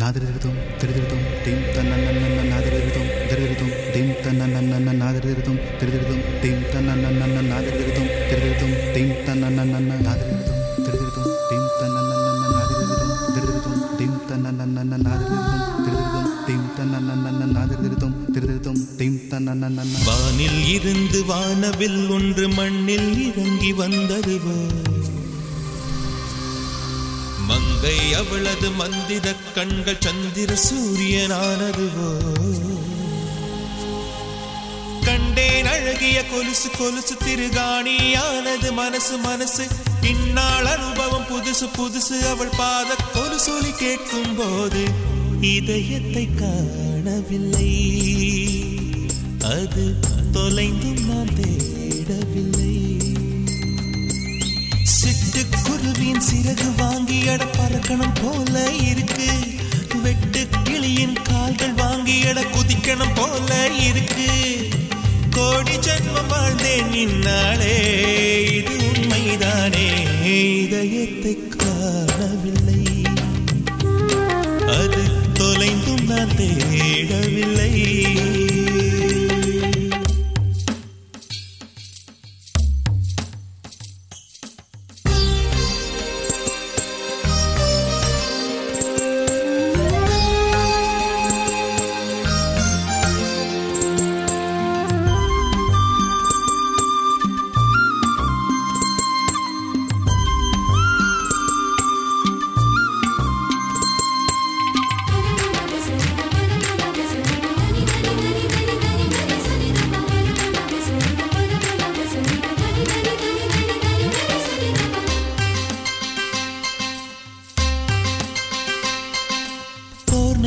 நாதிருதும் திருதிருதும் தீம் தன்னன்னன்ன நாதிருதும் திருதிருதும் தீம் தன்னன்னன்ன நாதிருதும் திருதிருதும் தீம் தன்னன்னன்ன நாதிருதும் திருதிருதும் தீம் தன்னன்னன்ன நாதிருதும் திருதிருதும் தீம் தன்னன்னன்ன நாதிருதும் திருதிருதும் தீம் தன்னன்னன்ன நாதிருதும் திருதிருதும் தீம் தன்னன்னன்ன நாதிருதும் திருதிருதும் தீம் தன்னன்னன்ன வானில் இருந்து வானவில் ஒன்று மண்ணில் இறங்கி வந்ததுவோ மங்கை அவளது மந்திர கண்கள் சந்திர சூரியனானதுவோ? கண்டேன் அழகிய கொலுசு கொலுசு திருகாணியானது மனசு மனசு. இந்நாள் அனுபவம் புதுசு புதுசு அவள் பாத கொலுசொலி கேட்கும் போது இதயத்தை காணவில்லை. அது தொலைந்தும் நான் தேடவில்லை. கிளியின் சிறகு வாங்கி அட பறக்கணும் போல இருக்கு. வெட்டு கிளியின் கால்கள் வாங்கி அட குதிக்கணும் போல இருக்கு. கோடி ஜென்மம் வாழ்ந்தேன் நின்னாளே இது உண்மைதானே. இதயத்தை காணவில்லை. அது தொலைந்தும் நான் தேடவில்லை.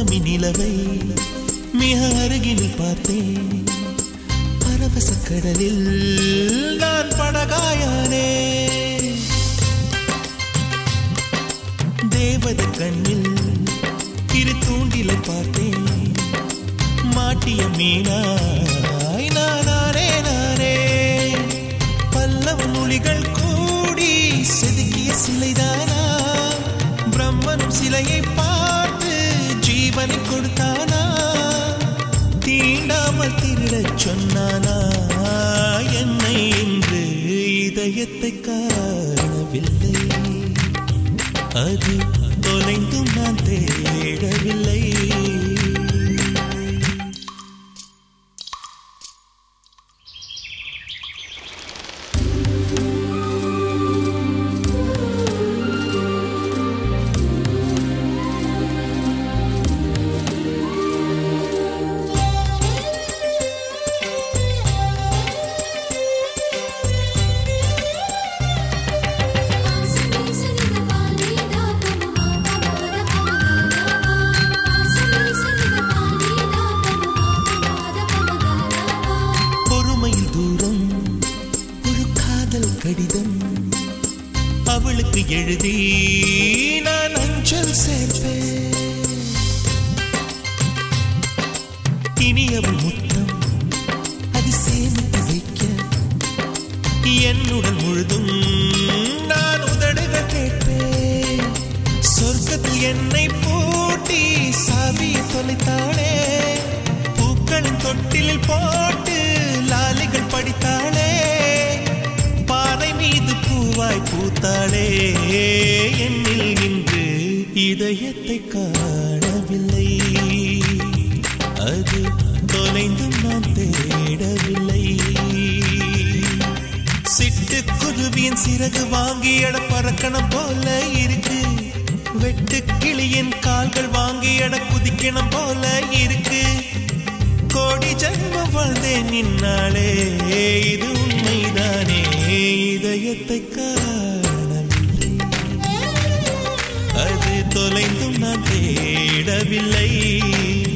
பௌர்ணமி நிலவை மிக அருகில் பார்த்தேன். பரவச கடலில் நான் படகாயானே. தேவத கண்ணில் இரு தூண்டில பார்த்தேன். மாட்டிய மீனாய் நானே நானே. பல்லவ மொழிகள் கூடி தீண்டாமல் திருடச் சொன்னானா? என்னை என்று இதயத்தை காணவில்லை. அது தொலைந்தும் நான் தேடவில்லை. எழுதி நான் அஞ்சல் சேர்ப்பேன். இனியவள் முத்தம் அது சேமித்து வைக்க என்னுடன் முழுதும் நான் உதடுகள் கேட்பேன். சொர்க்கத்தில் என்னை பூட்டி சாவியை தொலைத்தாளே. பூக்களின் தொட்டிலில் போ பூவாய் பூத்தாளே என்னில் இன்று இதயத்தை காணவில்லை. அது தொலைந்தும் நான் தேடவில்லை. சிட்டு குருவியின் சிறகு வாங்கி எட பறக்கணும் போல இருக்கு. வெட்டு கிளியின் கால்கள் வாங்கி எட குதிக்கணும் போல இருக்கு. கோடி ஜென்மம் வாழ்ந்தேன் நின்னாலே இது நீ